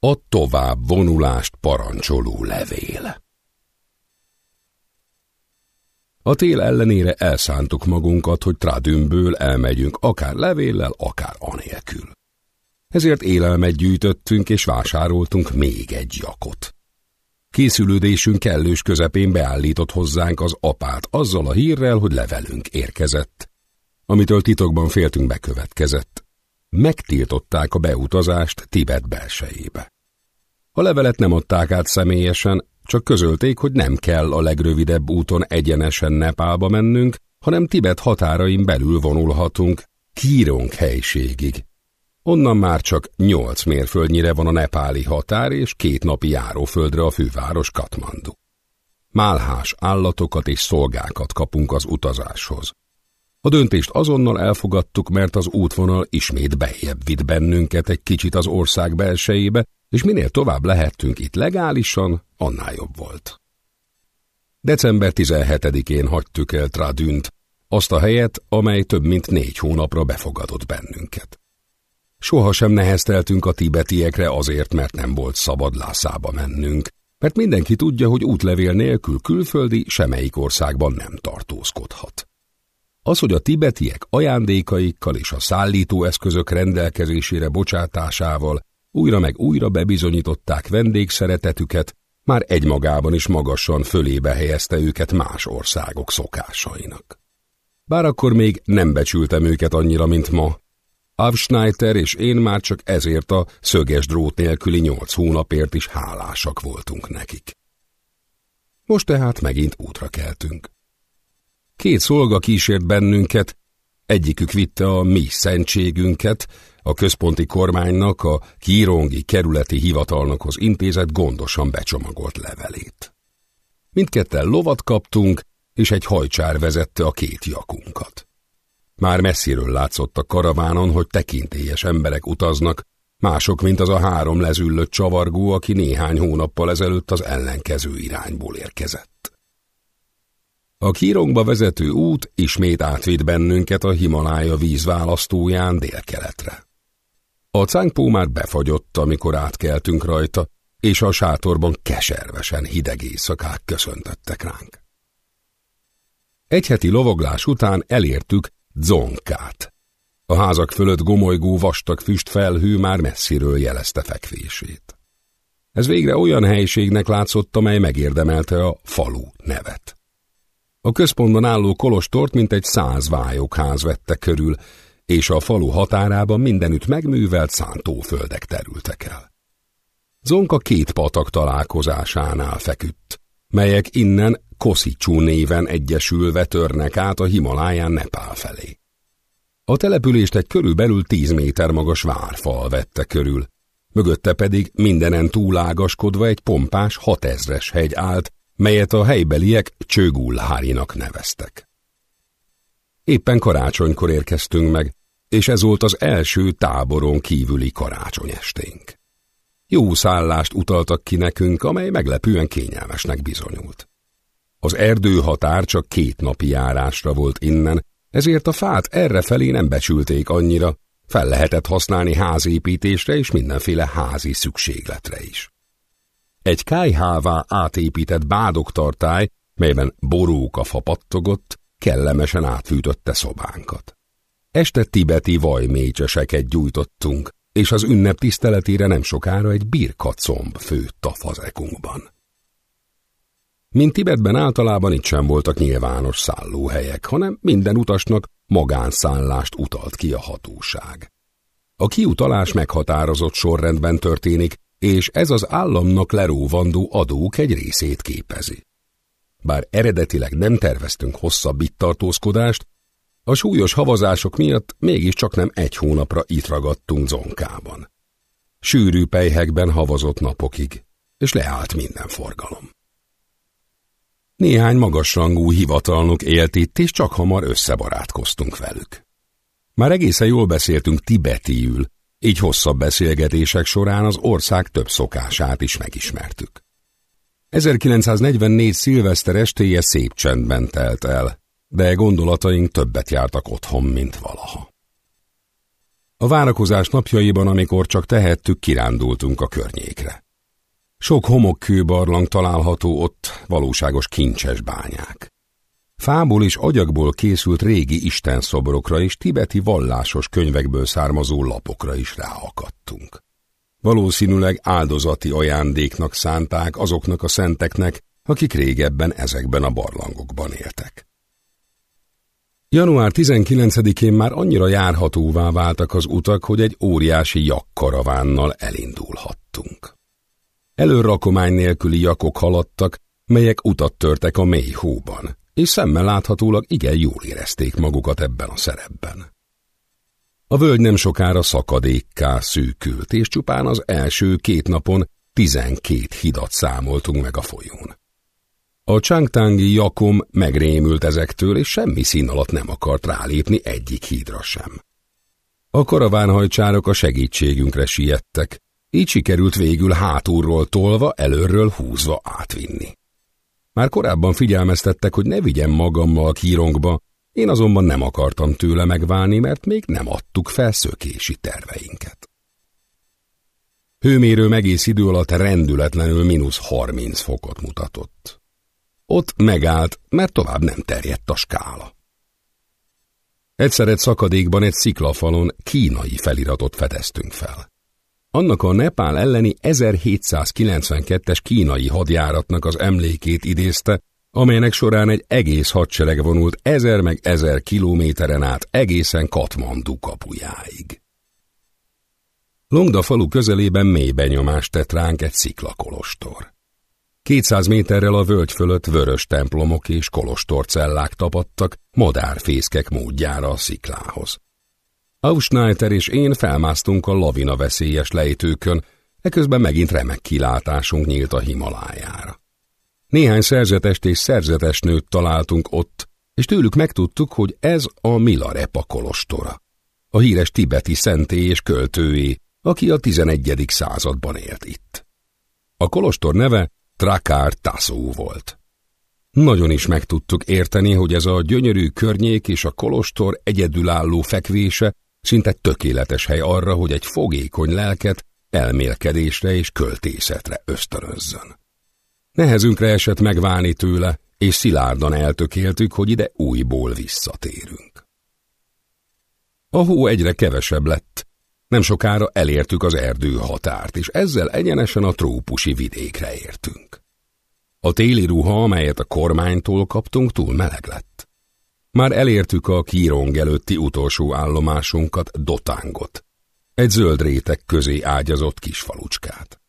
A tovább vonulást parancsoló levél. A tél ellenére elszántuk magunkat, hogy Tradümből elmegyünk akár levéllel, akár anélkül. Ezért élelmet gyűjtöttünk és vásároltunk még egy jakot. Készülődésünk kellős közepén beállított hozzánk az apát azzal a hírrel, hogy levelünk érkezett, amitől titokban féltünk bekövetkezett. Megtiltották a beutazást Tibet belsejébe. A levelet nem adták át személyesen, csak közölték, hogy nem kell a legrövidebb úton egyenesen Nepálba mennünk, hanem Tibet határain belül vonulhatunk, Kírong helységig. Onnan már csak nyolc mérföldnyire van a nepáli határ, és két napi járóföldre a főváros Katmandu. Málhás állatokat és szolgákat kapunk az utazáshoz. A döntést azonnal elfogadtuk, mert az útvonal ismét bejebb vitt bennünket egy kicsit az ország belsejébe, és minél tovább lehettünk itt legálisan, annál jobb volt. December 17-én hagytuk el Tradünt, azt a helyet, amely több mint négy hónapra befogadott bennünket. Soha sem nehezteltünk a tibetiekre azért, mert nem volt szabad Lászába mennünk, mert mindenki tudja, hogy útlevél nélkül külföldi semmelyik országban nem tartózkodhat. Az, hogy a tibetiek ajándékaikkal és a szállítóeszközök rendelkezésére bocsátásával újra meg újra bebizonyították vendégszeretetüket, már egymagában is magasan fölébe helyezte őket más országok szokásainak. Bár akkor még nem becsültem őket annyira, mint ma, Avschneiter és én már csak ezért a szöges drót nélküli nyolc hónapért is hálásak voltunk nekik. Most tehát megint útra keltünk. Két szolga kísért bennünket, egyikük vitte a mi szentségünket, a központi kormánynak, a kírongi kerületi hivatalnokhoz intézett gondosan becsomagolt levelét. Mindketten lovat kaptunk, és egy hajcsár vezette a két jakunkat. Már messziről látszott a karavánon, hogy tekintélyes emberek utaznak, mások, mint az a három lezüllött csavargó, aki néhány hónappal ezelőtt az ellenkező irányból érkezett. A kírongba vezető út ismét átvitt bennünket a Himalája vízválasztóján délkeletre. A cánkpó már befagyott, amikor átkeltünk rajta, és a sátorban keservesen hideg éjszakák köszöntöttek ránk. Egy heti lovaglás után elértük Zonkát. A házak fölött gomolygó vastag füstfelhő már messziről jelezte fekvését. Ez végre olyan helyiségnek látszott, amely megérdemelte a falu nevet. A központban álló kolostort mintegy száz vályokház vette körül, és a falu határában mindenütt megművelt szántóföldek terültek el. Zonka két patak találkozásánál feküdt, melyek innen Koszicsú néven egyesülve törnek át a Himaláján Nepál felé. A települést egy körülbelül tíz méter magas várfal vette körül, mögötte pedig mindenen túlágaskodva egy pompás hatezres hegy állt, melyet a helybeliek Csőgullhárinak neveztek. Éppen karácsonykor érkeztünk meg, és ez volt az első táboron kívüli karácsonyesténk. Jó szállást utaltak ki nekünk, amely meglepően kényelmesnek bizonyult. Az erdőhatár csak két napi járásra volt innen, ezért a fát errefelé nem becsülték annyira, fel lehetett használni házépítésre és mindenféle házi szükségletre is. Egy kájhává átépített bádogtartály, melyben boróka fa pattogott, kellemesen átfűtötte szobánkat. Este tibeti vajmécseseket gyújtottunk, és az ünnep tiszteletére nem sokára egy birkacomb főtt a fazekunkban. Mint Tibetben általában itt sem voltak nyilvános szállóhelyek, hanem minden utasnak magánszállást utalt ki a hatóság. A kiutalás meghatározott sorrendben történik, és ez az államnak leróvandó adók egy részét képezi. Bár eredetileg nem terveztünk hosszabb itt tartózkodást, a súlyos havazások miatt mégiscsak nem egy hónapra itt ragadtunk zonkában. Sűrű pejhekben havazott napokig, és leállt minden forgalom. Néhány magasrangú hivatalnok élt itt, és csak hamar összebarátkoztunk velük. Már egészen jól beszéltünk tibetiül, így hosszabb beszélgetések során az ország több szokását is megismertük. 1944 szilveszter estéje szép csendben telt el, de gondolataink többet jártak otthon, mint valaha. A várakozás napjaiban, amikor csak tehettük, kirándultunk a környékre. Sok homokkőbarlang található ott, valóságos kincses bányák. Fából és agyagból készült régi istenszobrokra és tibeti vallásos könyvekből származó lapokra is ráakadtunk. Valószínűleg áldozati ajándéknak szánták azoknak a szenteknek, akik régebben ezekben a barlangokban éltek. Január 19-én már annyira járhatóvá váltak az utak, hogy egy óriási jakkaravánnal elindulhattunk. Előrakomány nélküli jakok haladtak, melyek utat törtek a mély hóban, és szemmel láthatólag igen jól érezték magukat ebben a szerepben. A völgy nem sokára szakadékká szűkült, és csupán az első két napon tizenkét hidat számoltunk meg a folyón. A csangtángi jakom megrémült ezektől, és semmi szín alatt nem akart rálépni egyik hídra sem. A karavánhajcsárok a segítségünkre siettek, így sikerült végül hátulról tolva, előről húzva átvinni. Már korábban figyelmeztettek, hogy ne vigyem magammal a kírongba, én azonban nem akartam tőle megválni, mert még nem adtuk fel szökési terveinket. Hőmérő egész idő alatt rendületlenül mínusz 30 fokot mutatott. Ott megállt, mert tovább nem terjedt a skála. Egyszer egy szakadékban egy sziklafalon kínai feliratot fedeztünk fel. Annak a Nepál elleni 1792-es kínai hadjáratnak az emlékét idézte, amelynek során egy egész hadsereg vonult ezer meg ezer kilométeren át egészen Katmandu kapujáig. Longda falu közelében mély benyomást tett ránk egy sziklakolostor. 200 méterrel a völgy fölött vörös templomok és kolostorcellák tapadtak madárfészkek módjára a sziklához. Ausneiter és én felmásztunk a lavina veszélyes lejtőkön, eközben megint remek kilátásunk nyílt a Himalájára. Néhány szerzetest és szerzetes nőt találtunk ott, és tőlük megtudtuk, hogy ez a Milarepa kolostora. A híres tibeti szenté és költőé, aki a 11. században élt itt. A kolostor neve Trakár Taszó volt. Nagyon is meg tudtuk érteni, hogy ez a gyönyörű környék és a kolostor egyedülálló fekvése szinte tökéletes hely arra, hogy egy fogékony lelket elmélkedésre és költészetre ösztönözzön. Nehezünkre esett megválni tőle, és szilárdan eltökéltük, hogy ide újból visszatérünk. A hó egyre kevesebb lett, nem sokára elértük az erdő határt, és ezzel egyenesen a trópusi vidékre értünk. A téli ruha, amelyet a kormánytól kaptunk, túl meleg lett. Már elértük a kírong előtti utolsó állomásunkat, Dotángot, egy zöld rétek közé ágyazott kis falucskát.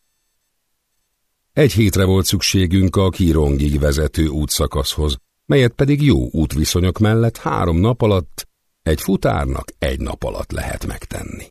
Egy hétre volt szükségünk a Kirongig vezető útszakaszhoz, melyet pedig jó útviszonyok mellett három nap alatt egy futárnak egy nap alatt lehet megtenni.